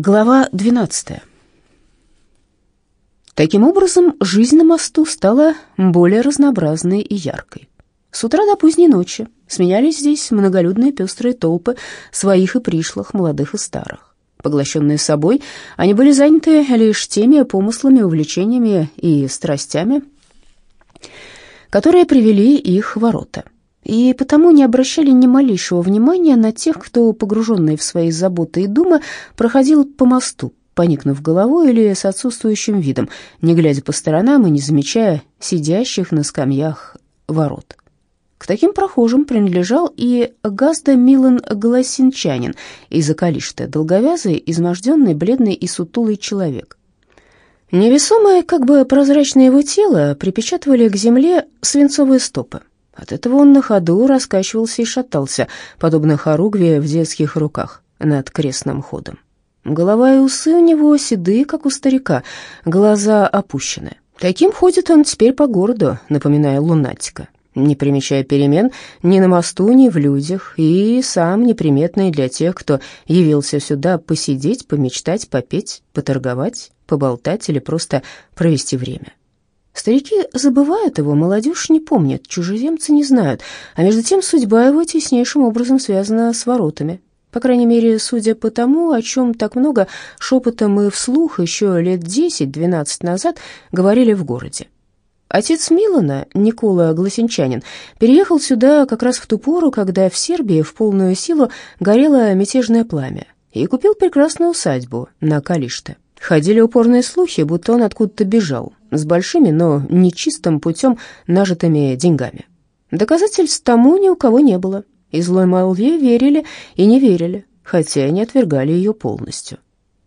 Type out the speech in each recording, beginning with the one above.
Глава 12. Таким образом, жизнь на мосту стала более разнообразной и яркой. С утра до поздней ночи сменялись здесь многолюдные пестрые толпы своих и пришлых, молодых и старых. Поглощенные собой, они были заняты лишь теми помыслами, увлечениями и страстями, которые привели их в ворота — и потому не обращали ни малейшего внимания на тех, кто, погруженный в свои заботы и думы, проходил по мосту, поникнув головой или с отсутствующим видом, не глядя по сторонам и не замечая сидящих на скамьях ворот. К таким прохожим принадлежал и Газда Милан Голосинчанин из Акалишта, долговязый, изможденный, бледный и сутулый человек. Невесомое, как бы прозрачное его тело припечатывали к земле свинцовые стопы. От этого он на ходу раскачивался и шатался, подобно хоругве в детских руках над крестным ходом. Голова и усы у него седые, как у старика, глаза опущены. Таким ходит он теперь по городу, напоминая лунатика, не примечая перемен ни на мосту, ни в людях, и сам неприметный для тех, кто явился сюда посидеть, помечтать, попеть, поторговать, поболтать или просто провести время. Старики забывают его, молодежь не помнит, чужеземцы не знают, а между тем судьба его теснейшим образом связана с воротами. По крайней мере, судя по тому, о чем так много шепотом и вслух еще лет десять-двенадцать назад говорили в городе. Отец Милана, Никола Гласенчанин, переехал сюда как раз в ту пору, когда в Сербии в полную силу горело мятежное пламя, и купил прекрасную усадьбу на Калиште. Ходили упорные слухи, будто он откуда-то бежал, с большими, но нечистым путем нажитыми деньгами. Доказательств тому ни у кого не было, и злой молве верили и не верили, хотя и не отвергали ее полностью.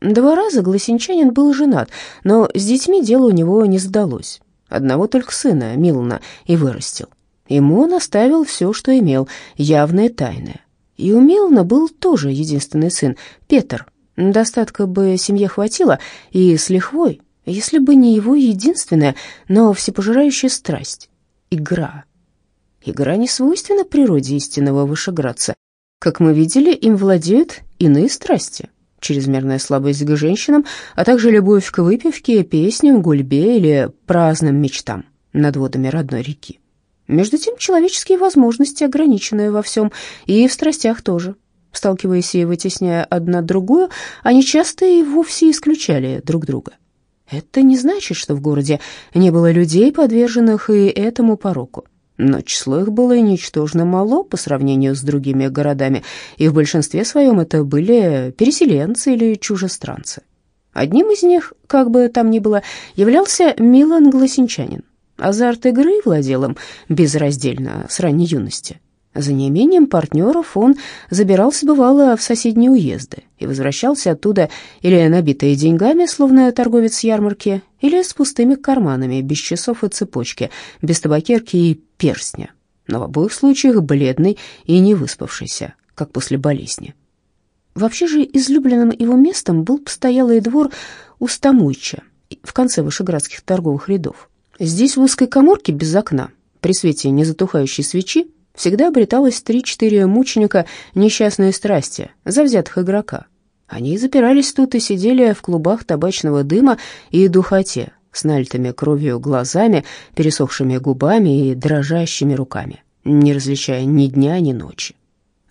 Два раза Гласенчанин был женат, но с детьми дело у него не задалось. Одного только сына, Милана, и вырастил. Ему он оставил все, что имел, явное тайное. И у Милана был тоже единственный сын, Петр, Достатка бы семье хватило, и с лихвой, если бы не его единственная, но всепожирающая страсть — игра. Игра не свойственна природе истинного вышеградца. Как мы видели, им владеют иные страсти. Чрезмерная слабость к женщинам, а также любовь к выпивке, песням, гульбе или праздным мечтам над водами родной реки. Между тем, человеческие возможности ограничены во всем, и в страстях тоже. Сталкиваясь и вытесняя одна другую, они часто и вовсе исключали друг друга. Это не значит, что в городе не было людей, подверженных и этому пороку. Но число их было ничтожно мало по сравнению с другими городами, и в большинстве своем это были переселенцы или чужестранцы. Одним из них, как бы там ни было, являлся Милан Гласенчанин. Азарт игры владел им безраздельно с ранней юности. За неимением партнеров он забирался, бывало, в соседние уезды и возвращался оттуда или набитые деньгами, словно торговец ярмарки, или с пустыми карманами, без часов и цепочки, без табакерки и перстня. Но в обоих случаях бледный и не выспавшийся, как после болезни. Вообще же излюбленным его местом был постоялый двор Устамуйча в конце вышеградских торговых рядов. Здесь в узкой коморке без окна, при свете незатухающей свечи, всегда обреталось три-четыре мученика несчастной страсти, завзятых игрока. Они запирались тут и сидели в клубах табачного дыма и духоте, с налитыми кровью глазами, пересохшими губами и дрожащими руками, не различая ни дня, ни ночи.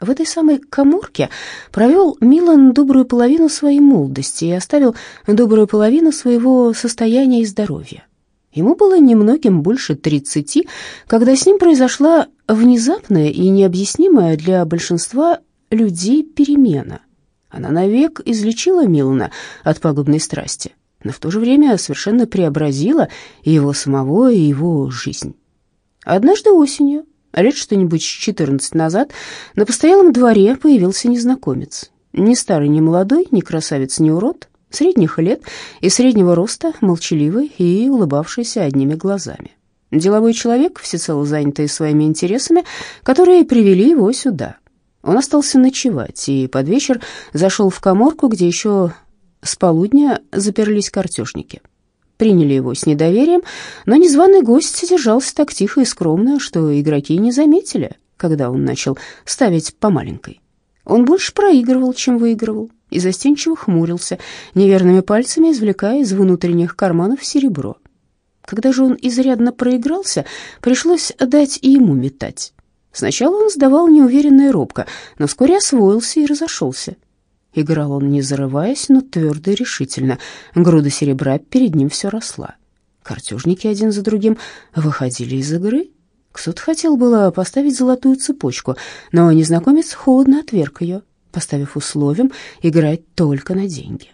В этой самой коморке провел Милан добрую половину своей молодости и оставил добрую половину своего состояния и здоровья. Ему было немногим больше тридцати, когда с ним произошла внезапная и необъяснимая для большинства людей перемена. Она навек излечила Милана от пагубной страсти, но в то же время совершенно преобразила и его самого, и его жизнь. Однажды осенью, лет что-нибудь четырнадцать назад, на постоялом дворе появился незнакомец. Ни старый, ни молодой, ни красавец, ни урод, средних лет и среднего роста, молчаливый и улыбавшийся одними глазами. Деловой человек, всецело занятый своими интересами, которые привели его сюда. Он остался ночевать и под вечер зашел в коморку, где еще с полудня заперлись картежники. Приняли его с недоверием, но незваный гость содержался так тихо и скромно, что игроки не заметили, когда он начал ставить по маленькой. Он больше проигрывал, чем выигрывал, и застенчиво хмурился, неверными пальцами извлекая из внутренних карманов серебро. Когда же он изрядно проигрался, пришлось дать и ему метать. Сначала он сдавал неуверенно и робко, но вскоре освоился и разошелся. Играл он не зарываясь, но твердо и решительно. Груда серебра перед ним все росла. Картежники один за другим выходили из игры. Кто-то хотел было поставить золотую цепочку, но незнакомец холодно отверг ее, поставив условием играть только на деньги.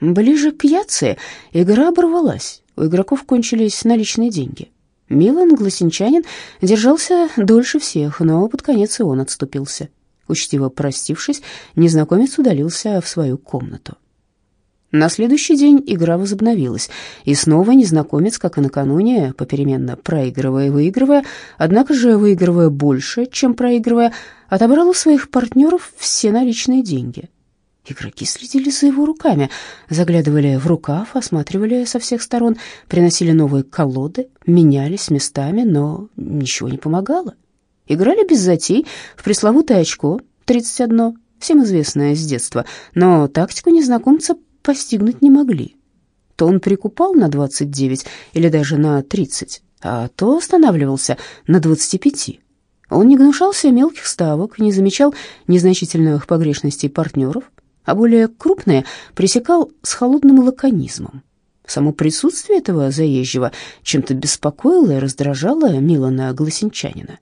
Ближе к Яце игра оборвалась, у игроков кончились наличные деньги. Милан, гласенчанин, держался дольше всех, но под конец и он отступился. Учтиво простившись, незнакомец удалился в свою комнату. На следующий день игра возобновилась, и снова незнакомец, как и накануне, попеременно проигрывая и выигрывая, однако же выигрывая больше, чем проигрывая, отобрал у своих партнеров все наличные деньги. Игроки следили за его руками, заглядывали в рукав, осматривали со всех сторон, приносили новые колоды, менялись местами, но ничего не помогало. Играли без затей в пресловутое очко 31, всем известное с детства, но тактику незнакомца постигнуть не могли. То он прикупал на 29 или даже на 30, а то останавливался на 25. Он не гнушался мелких ставок, не замечал незначительных погрешностей партнеров, а более крупные пресекал с холодным лаконизмом. Само присутствие этого заезжего чем-то беспокоило и раздражало Милана Гласенчанина.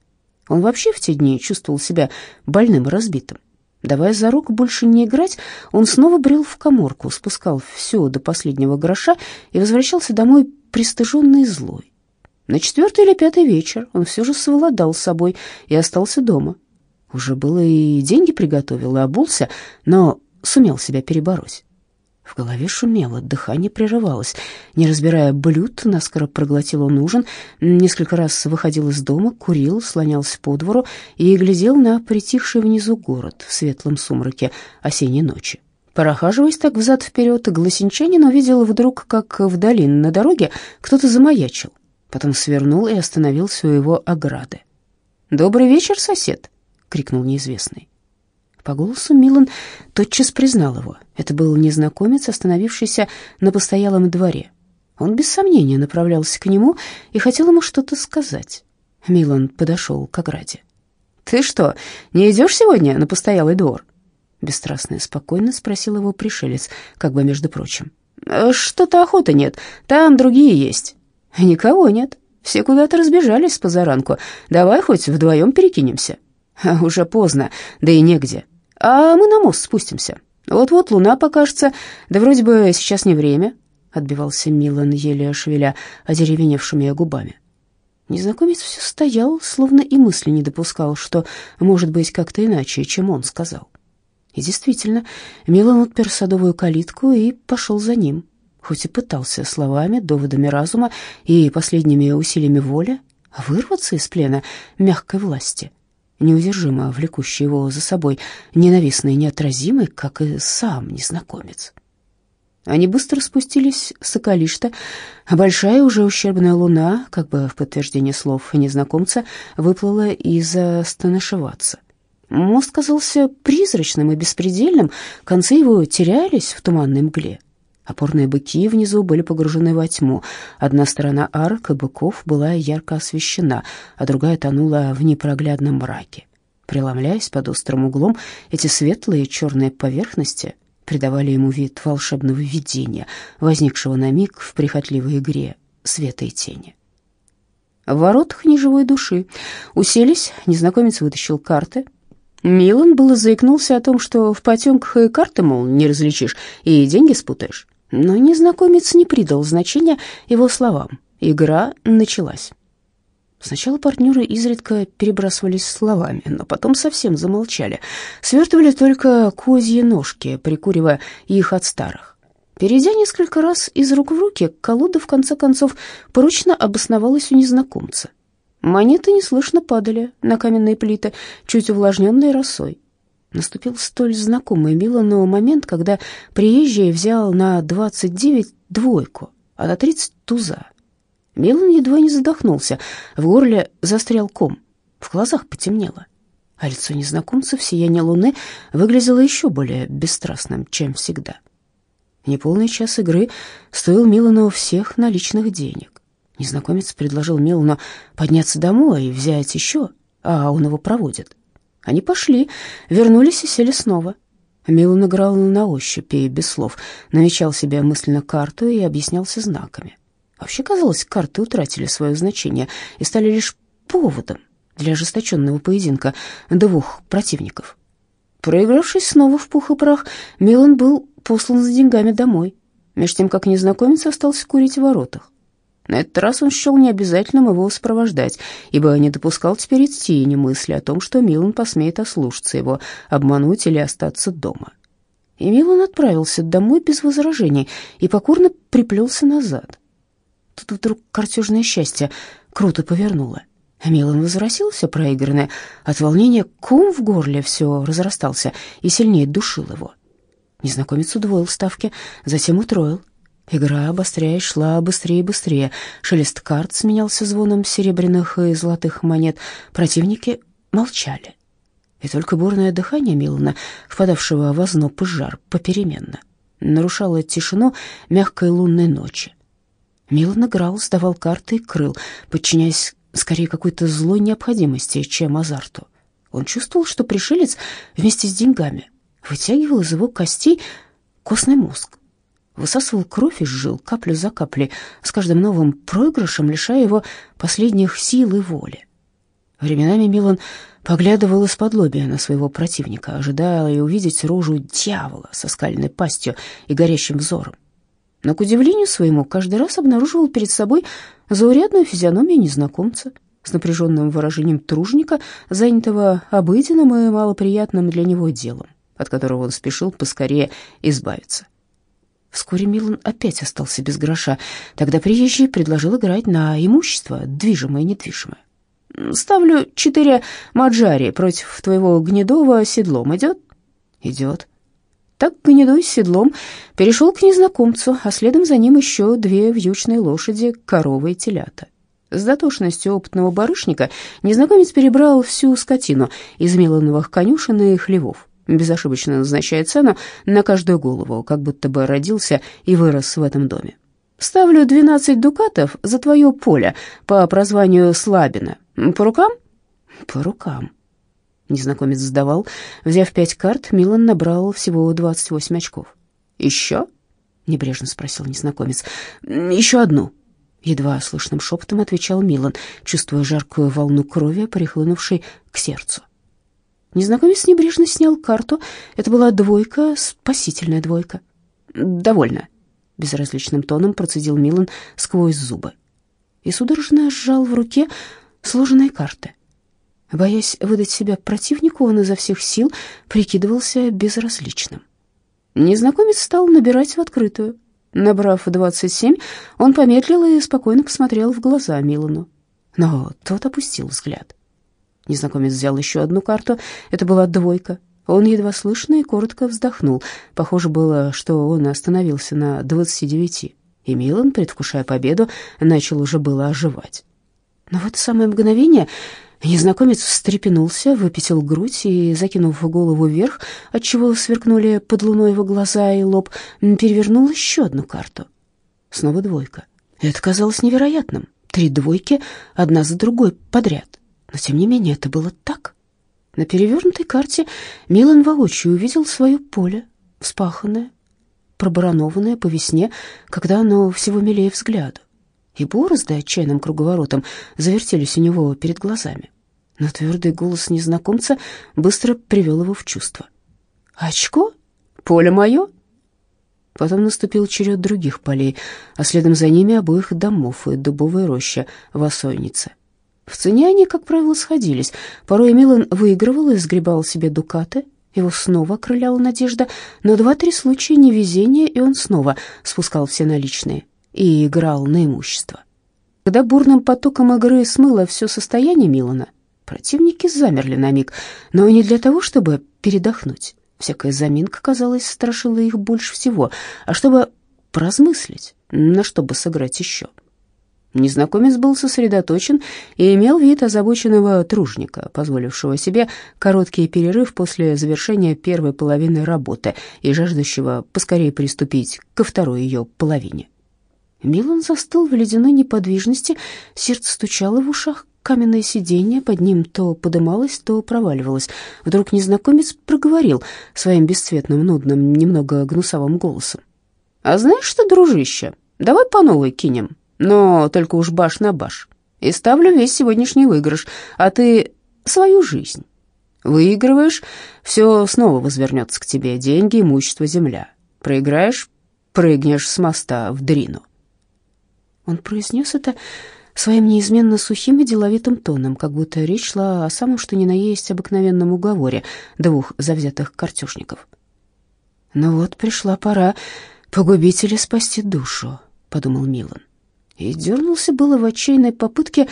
Он вообще в те дни чувствовал себя больным и разбитым. Давая за руку больше не играть, он снова брел в коморку, спускал все до последнего гроша и возвращался домой пристыженный и злой. На четвертый или пятый вечер он все же совладал с собой и остался дома. Уже было и деньги приготовил, и обулся, но сумел себя перебороть. В голове шумело, дыхание прерывалось. Не разбирая блюд, наскоро проглотил он ужин, несколько раз выходил из дома, курил, слонялся по двору и глядел на притихший внизу город в светлом сумраке осенней ночи. Прохаживаясь так взад-вперед, Гласенчанин увидел вдруг, как вдали на дороге кто-то замаячил. Потом свернул и остановился у его ограды. «Добрый вечер, сосед!» — крикнул неизвестный. По голосу Милан тотчас признал его. Это был незнакомец, остановившийся на постоялом дворе. Он без сомнения направлялся к нему и хотел ему что-то сказать. Милан подошел к ограде. «Ты что, не идешь сегодня на постоялый двор?» Бесстрастно и спокойно спросил его пришелец, как бы между прочим. «Что-то охоты нет, там другие есть». «Никого нет, все куда-то разбежались с позаранку. Давай хоть вдвоем перекинемся». «Уже поздно, да и негде. А мы на мост спустимся. Вот-вот луна покажется, да вроде бы сейчас не время», — отбивался Милан, еле шевеля одеревеневшими губами. Незнакомец все стоял, словно и мысли не допускал, что может быть как-то иначе, чем он сказал. И действительно, Милан отпер садовую калитку и пошел за ним, хоть и пытался словами, доводами разума и последними усилиями воли вырваться из плена мягкой власти — неудержимо влекущий его за собой, ненавистный и неотразимый, как и сам незнакомец. Они быстро спустились с Соколишта, а большая уже ущербная луна, как бы в подтверждение слов незнакомца, выплыла из-за Станышеваца. Мост казался призрачным и беспредельным, концы его терялись в туманной мгле. Опорные быки внизу были погружены во тьму. Одна сторона арк и быков была ярко освещена, а другая тонула в непроглядном мраке. Преломляясь под острым углом, эти светлые черные поверхности придавали ему вид волшебного видения, возникшего на миг в прихотливой игре света и тени. В воротах неживой души уселись, незнакомец вытащил карты. Милан было заикнулся о том, что в потемках и карты, мол, не различишь, и деньги спутаешь. Но незнакомец не придал значения его словам. Игра началась. Сначала партнеры изредка перебрасывались словами, но потом совсем замолчали. Свертывали только козьи ножки, прикуривая их от старых. Перейдя несколько раз из рук в руки, колода в конце концов прочно обосновалась у незнакомца. Монеты неслышно падали на каменные плиты, чуть увлажненные росой. Наступил столь знакомый Милану момент, когда приезжий взял на 29 двойку, а на 30 туза. Милан едва не задохнулся, в горле застрял ком, в глазах потемнело. а лицо незнакомца в сиянии луны выглядело еще более бесстрастным, чем всегда. Неполный час игры стоил Милану всех наличных денег. Незнакомец предложил Милану подняться домой и взять еще, а он его проводит. Они пошли, вернулись и сели снова. Милан играл на ощупь и без слов, намечал себе мысленно карту и объяснялся знаками. Вообще, казалось, карты утратили свое значение и стали лишь поводом для ожесточенного поединка двух противников. Проигравшись снова в пух и прах, Милан был послан за деньгами домой, между тем, как незнакомец остался курить в воротах. На этот раз он счел необязательным его сопровождать, ибо не допускал теперь и тени мысли о том, что Милан посмеет ослушаться его, обмануть или остаться дома. И Милан отправился домой без возражений и покорно приплелся назад. Тут вдруг картежное счастье круто повернуло. Милан возвратился проигранное. От волнения ком в горле все разрастался и сильнее душил его. Незнакомец удвоил ставки, затем утроил. Игра, обостряясь, шла быстрее и быстрее. Шелест карт сменялся звоном серебряных и золотых монет. Противники молчали. И только бурное дыхание Милана, впадавшего в озноб и жар, попеременно, нарушало тишину мягкой лунной ночи. Милан играл, сдавал карты и крыл, подчиняясь скорее какой-то злой необходимости, чем азарту. Он чувствовал, что пришелец вместе с деньгами вытягивал из его костей костный мозг, высасывал кровь из жил каплю за каплей, с каждым новым проигрышем лишая его последних сил и воли. Временами Милан поглядывал из-под лобия на своего противника, ожидая увидеть рожу дьявола со скальной пастью и горящим взором но, к удивлению своему, каждый раз обнаруживал перед собой заурядную физиономию незнакомца с напряженным выражением тружника, занятого обыденным и малоприятным для него делом, от которого он спешил поскорее избавиться. Вскоре Милан опять остался без гроша. Тогда приезжий предложил играть на имущество, движимое и недвижимое. «Ставлю четыре маджари против твоего гнедого седлом. Идет?» «Идет». Так гнедой с седлом перешел к незнакомцу, а следом за ним еще две вьючные лошади, коровы и телята. С дотошностью опытного барышника незнакомец перебрал всю скотину из мелановых конюшен и хлевов, безошибочно назначая цену на каждую голову, как будто бы родился и вырос в этом доме. «Ставлю двенадцать дукатов за твое поле по прозванию Слабина. По рукам?» «По рукам», Незнакомец сдавал. Взяв пять карт, Милан набрал всего двадцать восемь очков. «Еще?» — небрежно спросил незнакомец. «Еще одну». Едва слышным шепотом отвечал Милан, чувствуя жаркую волну крови, прихлынувшей к сердцу. Незнакомец небрежно снял карту. Это была двойка, спасительная двойка. «Довольно», — безразличным тоном процедил Милан сквозь зубы. И судорожно сжал в руке сложенные карты. Боясь выдать себя противнику, он изо всех сил прикидывался безразличным. Незнакомец стал набирать в открытую. Набрав двадцать семь, он помедлил и спокойно посмотрел в глаза Милану. Но тот опустил взгляд. Незнакомец взял еще одну карту. Это была двойка. Он едва слышно и коротко вздохнул. Похоже было, что он остановился на двадцати девяти. И Милан, предвкушая победу, начал уже было оживать. Но в самое мгновение Незнакомец встрепенулся, выпятил грудь и, закинув голову вверх, отчего сверкнули под луной его глаза и лоб, перевернул еще одну карту. Снова двойка. Это казалось невероятным. Три двойки, одна за другой, подряд. Но, тем не менее, это было так. На перевернутой карте Милан воочию увидел свое поле, вспаханное, пробаранованное по весне, когда оно всего милее взгляду и борозды отчаянным круговоротом завертелись у него перед глазами. Но твердый голос незнакомца быстро привел его в чувство. «Очко? Поле мое?» Потом наступил черед других полей, а следом за ними обоих домов и дубовая роща в Осойнице. В цене они, как правило, сходились. Порой Милан выигрывал и сгребал себе дукаты, его снова окрыляла надежда, но два-три случая невезения, и он снова спускал все наличные и играл на имущество. Когда бурным потоком игры смыло все состояние Милана, противники замерли на миг, но не для того, чтобы передохнуть. Всякая заминка, казалось, страшила их больше всего, а чтобы поразмыслить, на что бы сыграть еще. Незнакомец был сосредоточен и имел вид озабоченного тружника, позволившего себе короткий перерыв после завершения первой половины работы и жаждущего поскорее приступить ко второй ее половине. Милан застыл в ледяной неподвижности, сердце стучало в ушах, каменное сиденье под ним то подымалось, то проваливалось. Вдруг незнакомец проговорил своим бесцветным, нудным, немного гнусавым голосом. «А знаешь что, дружище, давай по новой кинем, но только уж баш на баш. И ставлю весь сегодняшний выигрыш, а ты свою жизнь. Выигрываешь, все снова возвернется к тебе, деньги, имущество, земля. Проиграешь, прыгнешь с моста в дрину». Он произнес это своим неизменно сухим и деловитым тоном, как будто речь шла о самом что ни на есть обыкновенном уговоре двух завзятых картежников. «Ну вот, пришла пора погубить или спасти душу», — подумал Милан. И дернулся было в отчаянной попытке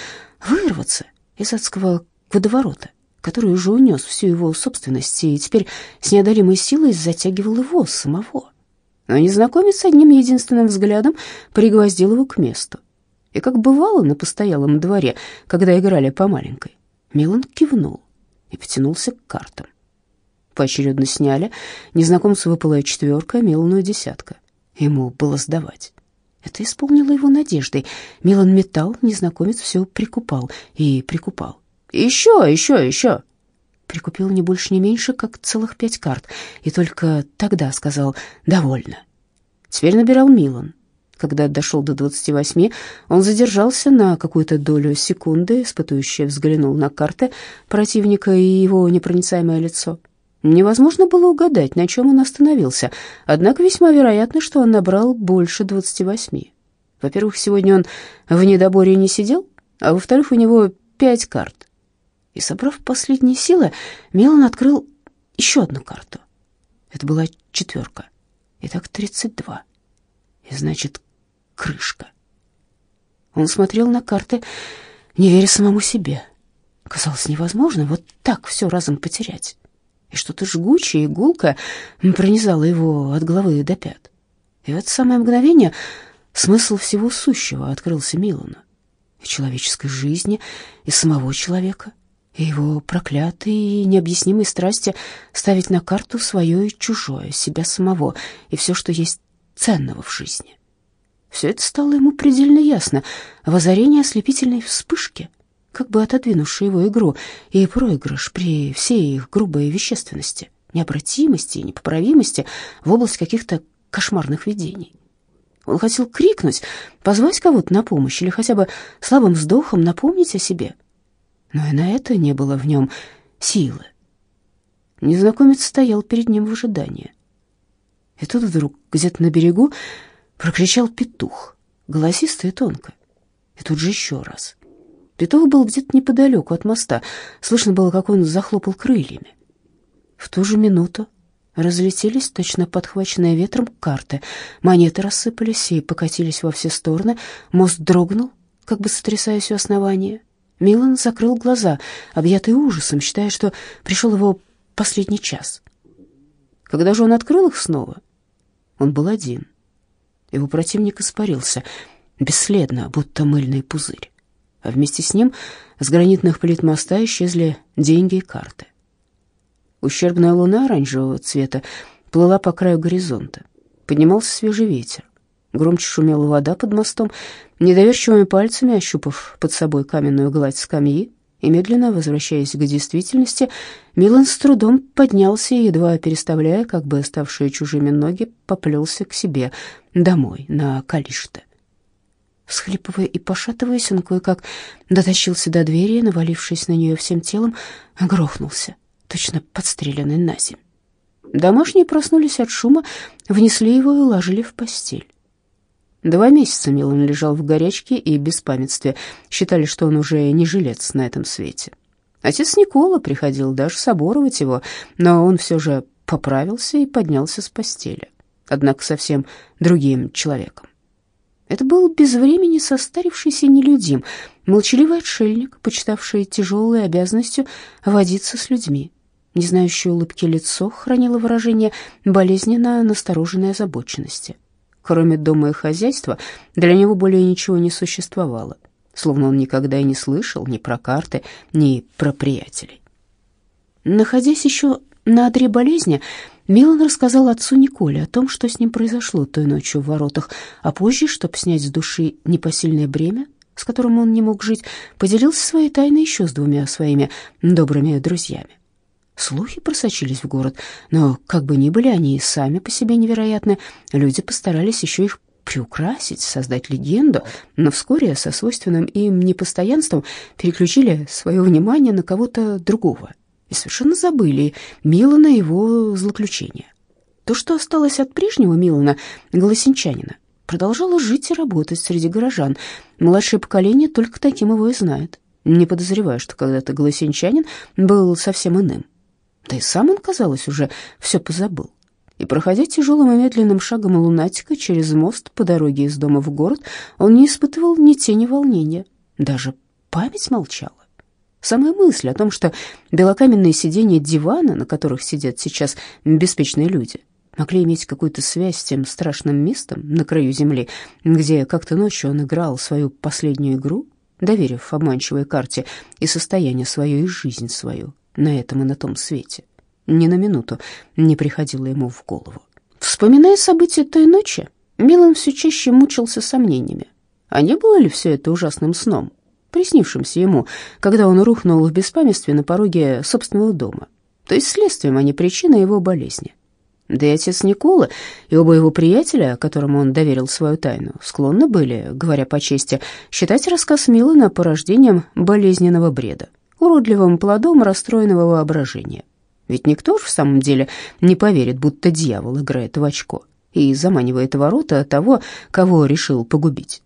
вырваться из адского водоворота, который уже унес всю его собственность и теперь с неодолимой силой затягивал его самого. Но незнакомец одним единственным взглядом пригвоздил его к месту. И как бывало на постоялом дворе, когда играли по маленькой, Милан кивнул и потянулся к картам. Поочередно сняли, незнакомцу выпала четверка, Милану десятка. Ему было сдавать. Это исполнило его надеждой. Милан метал, незнакомец все прикупал и прикупал. «Еще, еще, еще!» Прикупил не больше, не меньше, как целых пять карт, и только тогда сказал «довольно». Теперь набирал Милан. Когда дошел до двадцати восьми, он задержался на какую-то долю секунды, испытующе взглянул на карты противника и его непроницаемое лицо. Невозможно было угадать, на чем он остановился, однако весьма вероятно, что он набрал больше двадцати восьми. Во-первых, сегодня он в недоборе не сидел, а во-вторых, у него пять карт. И, собрав последние силы, Мелан открыл еще одну карту. Это была четверка. Итак, тридцать два. И значит, крышка. Он смотрел на карты, не веря самому себе. Казалось невозможно вот так все разом потерять. И что-то жгучее, игулка пронизало его от головы до пят. И в это самое мгновение смысл всего сущего открылся Милану. И человеческой жизни, и самого человека, и его проклятые и необъяснимые страсти ставить на карту свое и чужое, себя самого, и все, что есть ценного в жизни. Все это стало ему предельно ясно в озарении ослепительной вспышки, как бы отодвинувшей его игру и проигрыш при всей их грубой вещественности, необратимости и непоправимости в область каких-то кошмарных видений. Он хотел крикнуть, позвать кого-то на помощь или хотя бы слабым вздохом напомнить о себе, но и на это не было в нем силы. Незнакомец стоял перед ним в ожидании. И тут вдруг где-то на берегу прокричал петух, голосисто и тонко. И тут же еще раз. Петух был где-то неподалеку от моста. Слышно было, как он захлопал крыльями. В ту же минуту разлетелись, точно подхваченные ветром, карты. Монеты рассыпались и покатились во все стороны. Мост дрогнул, как бы сотрясаясь у основания. Милан закрыл глаза, объятый ужасом, считая, что пришел его последний час. Когда же он открыл их снова, он был один — его противник испарился, бесследно, будто мыльный пузырь. А вместе с ним с гранитных плит моста исчезли деньги и карты. Ущербная луна оранжевого цвета плыла по краю горизонта. Поднимался свежий ветер. Громче шумела вода под мостом. Недоверчивыми пальцами, ощупав под собой каменную гладь скамьи, и медленно, возвращаясь к действительности, Милан с трудом поднялся и, едва переставляя, как бы ставшие чужими ноги, поплелся к себе домой, на Калиште. Всхлипывая и пошатываясь, он кое-как дотащился до двери, навалившись на нее всем телом, грохнулся, точно подстреленный на землю. Домашние проснулись от шума, внесли его и уложили в постель. Два месяца Милан лежал в горячке и беспамятстве. Считали, что он уже не жилец на этом свете. Отец Никола приходил даже соборовать его, но он все же поправился и поднялся с постели. Однако совсем другим человеком. Это был без времени состарившийся нелюдим, молчаливый отшельник, почитавший тяжелой обязанностью водиться с людьми. Не знающее улыбки лицо хранило выражение болезненно настороженной озабоченности. Кроме дома и хозяйства, для него более ничего не существовало, словно он никогда и не слышал ни про карты, ни про приятелей. Находясь еще на одре болезни, Милан рассказал отцу Николе о том, что с ним произошло той ночью в воротах, а позже, чтобы снять с души непосильное бремя, с которым он не мог жить, поделился своей тайной еще с двумя своими добрыми друзьями. Слухи просочились в город, но, как бы ни были они и сами по себе невероятны, люди постарались еще их приукрасить, создать легенду, но вскоре со свойственным им непостоянством переключили свое внимание на кого-то другого и совершенно забыли Милана и его злоключения. То, что осталось от прежнего Милана, голосенчанина, продолжало жить и работать среди горожан. Младшее поколение только таким его и знает, не подозревая, что когда-то голосенчанин был совсем иным. Да и сам он, казалось, уже все позабыл. И, проходя тяжелым и медленным шагом лунатика через мост по дороге из дома в город, он не испытывал ни тени волнения, даже память молчала. Самая мысль о том, что белокаменные сиденья дивана, на которых сидят сейчас беспечные люди, могли иметь какую-то связь с тем страшным местом на краю земли, где как-то ночью он играл свою последнюю игру, доверив обманчивой карте и состояние свое, и жизнь свою на этом и на том свете. Ни на минуту не приходило ему в голову. Вспоминая события той ночи, Милан все чаще мучился сомнениями. А не было ли все это ужасным сном, приснившимся ему, когда он рухнул в беспамятстве на пороге собственного дома, то есть следствием, а не причиной его болезни? Да и отец Никола, и оба его приятеля, которым он доверил свою тайну, склонны были, говоря по чести, считать рассказ Милана порождением болезненного бреда уродливым плодом расстроенного воображения. Ведь никто же в самом деле не поверит, будто дьявол играет в очко и заманивает ворота того, кого решил погубить.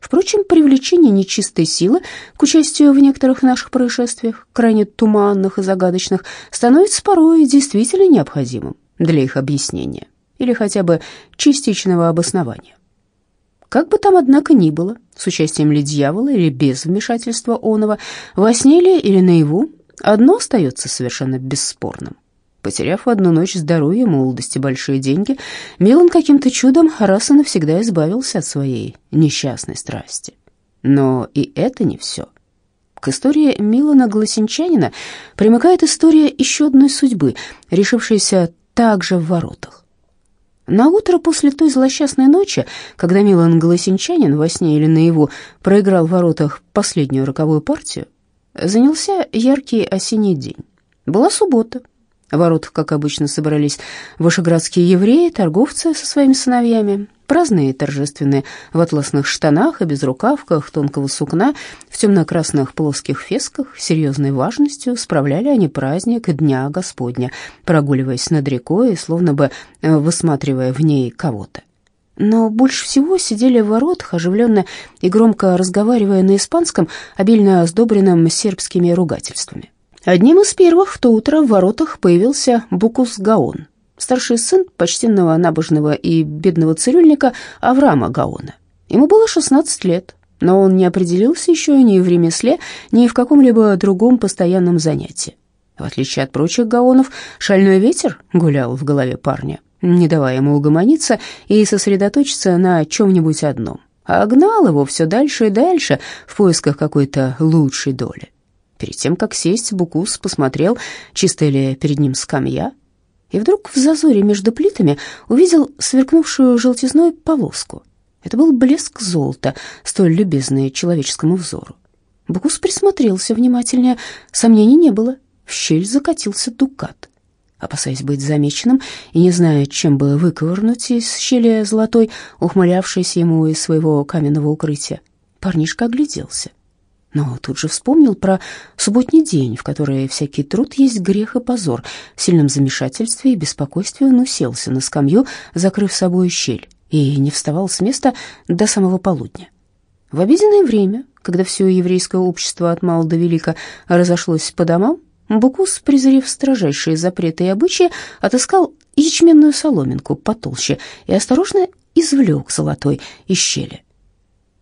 Впрочем, привлечение нечистой силы к участию в некоторых наших происшествиях, крайне туманных и загадочных, становится порой действительно необходимым для их объяснения или хотя бы частичного обоснования. Как бы там, однако, ни было, с участием ли дьявола или без вмешательства оного, во сне ли или наяву, одно остается совершенно бесспорным. Потеряв в одну ночь здоровье, молодости, большие деньги, Милан каким-то чудом раз и навсегда избавился от своей несчастной страсти. Но и это не все. К истории Милана Гласенчанина примыкает история еще одной судьбы, решившейся также в воротах. На утро после той злосчастной ночи, когда Милан Голосенчанин во сне или наяву проиграл в воротах последнюю роковую партию, занялся яркий осенний день. Была суббота. В воротах, как обычно, собрались вышеградские евреи, торговцы со своими сыновьями, праздные и торжественные, в атласных штанах и безрукавках тонкого сукна, в темно-красных плоских фесках, серьезной важностью справляли они праздник Дня Господня, прогуливаясь над рекой словно бы э, высматривая в ней кого-то. Но больше всего сидели в воротах, оживленно и громко разговаривая на испанском, обильно оздобренном сербскими ругательствами. Одним из первых в то утро в воротах появился Букус Гаон, старший сын почтенного набожного и бедного цирюльника Авраама Гаона. Ему было 16 лет, но он не определился еще ни в ремесле, ни в каком-либо другом постоянном занятии. В отличие от прочих гаонов, шальной ветер гулял в голове парня, не давая ему угомониться и сосредоточиться на чем-нибудь одном, а гнал его все дальше и дальше в поисках какой-то лучшей доли. Перед тем, как сесть, Букус посмотрел, чистая ли перед ним скамья, и вдруг в зазоре между плитами увидел сверкнувшую желтизной полоску. Это был блеск золота, столь любезный человеческому взору. Букус присмотрелся внимательнее, сомнений не было. В щель закатился дукат. Опасаясь быть замеченным и не зная, чем бы выковырнуть из щели золотой, ухмылявшийся ему из своего каменного укрытия, парнишка огляделся но тут же вспомнил про субботний день, в который всякий труд есть грех и позор. В сильном замешательстве и беспокойстве он уселся на скамью, закрыв собой щель, и не вставал с места до самого полудня. В обеденное время, когда все еврейское общество от мала до велика разошлось по домам, Букус, презрев строжайшие запреты и обычаи, отыскал ячменную соломинку потолще и осторожно извлек золотой из щели.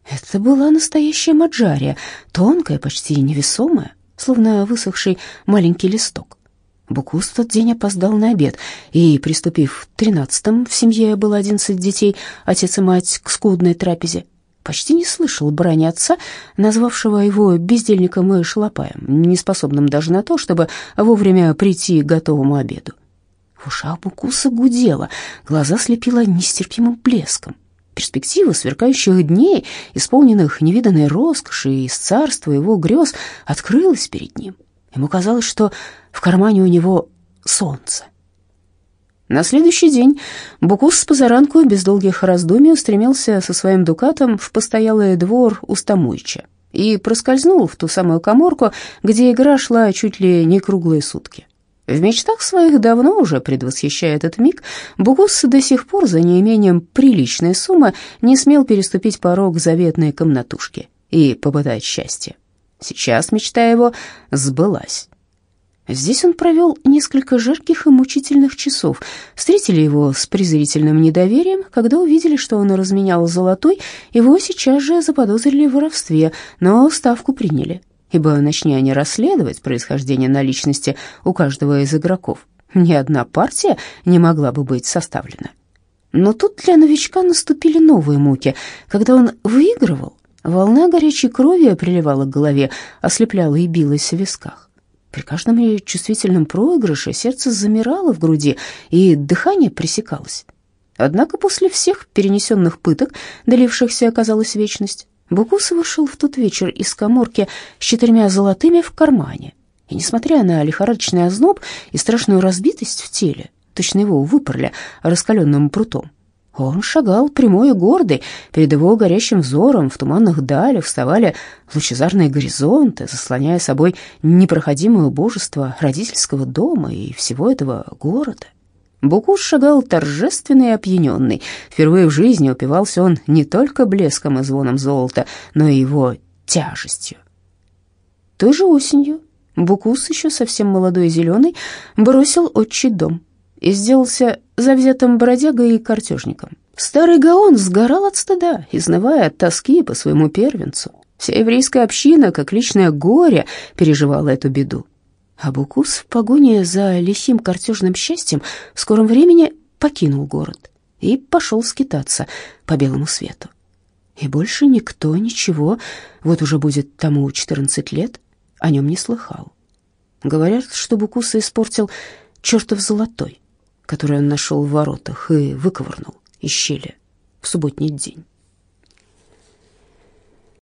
Это была настоящая маджария, тонкая, почти невесомая, словно высохший маленький листок. Букус в тот день опоздал на обед, и, приступив к тринадцатом, в семье было одиннадцать детей, отец и мать к скудной трапезе, почти не слышал брани отца, назвавшего его бездельником и шалопаем, неспособным даже на то, чтобы вовремя прийти к готовому обеду. В ушах Букуса гудело, глаза слепило нестерпимым блеском. Перспектива сверкающих дней, исполненных невиданной роскоши из царства его грез, открылась перед ним. Ему казалось, что в кармане у него солнце. На следующий день Букус с позаранку без долгих раздумий устремился со своим дукатом в постоялый двор Устамуйча и проскользнул в ту самую коморку, где игра шла чуть ли не круглые сутки. В мечтах своих давно уже предвосхищая этот миг, Букус до сих пор за неимением приличной суммы не смел переступить порог заветной комнатушки и попытать счастье. Сейчас мечта его сбылась. Здесь он провел несколько жарких и мучительных часов. Встретили его с презрительным недоверием, когда увидели, что он разменял золотой, его сейчас же заподозрили в воровстве, но ставку приняли ибо начни они расследовать происхождение наличности у каждого из игроков, ни одна партия не могла бы быть составлена. Но тут для новичка наступили новые муки. Когда он выигрывал, волна горячей крови приливала к голове, ослепляла и билась в висках. При каждом чувствительном проигрыше сердце замирало в груди, и дыхание пресекалось. Однако после всех перенесенных пыток, долившихся, оказалась вечность, Букус вышел в тот вечер из коморки с четырьмя золотыми в кармане. И, несмотря на лихорадочный озноб и страшную разбитость в теле, точно его выперли раскаленным прутом, он шагал прямой и гордый, перед его горящим взором в туманных далях вставали лучезарные горизонты, заслоняя собой непроходимое убожество родительского дома и всего этого города. Букуш шагал торжественный и опьяненный. Впервые в жизни упивался он не только блеском и звоном золота, но и его тяжестью. Той же осенью Букус, еще совсем молодой и зеленый, бросил отчий дом и сделался завзятым бродягой и картежником. Старый Гаон сгорал от стыда, изнывая от тоски по своему первенцу. Вся еврейская община, как личное горе, переживала эту беду. А Букус в погоне за лихим картежным счастьем в скором времени покинул город и пошел скитаться по белому свету. И больше никто ничего, вот уже будет тому 14 лет, о нем не слыхал. Говорят, что Букуса испортил чертов золотой, который он нашел в воротах и выковырнул из щели в субботний день.